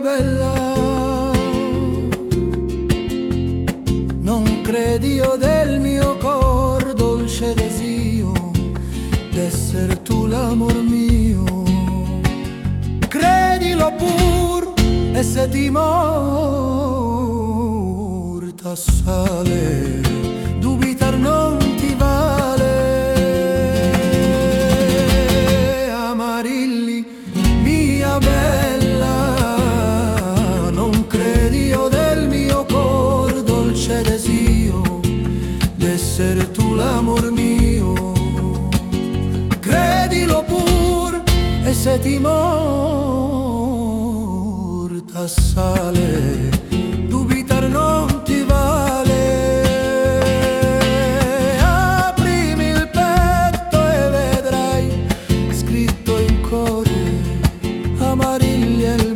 bella. Non credi io del mio cor dolce desio d'esser tu l'amor mio. Credilo pur e se ti morta sale. essere tu l'amor mio. Credilo pur e se ti morta sale Dubitar non ti vale. Aprimi il petto e vedrai Scritto in cuore Amariglia il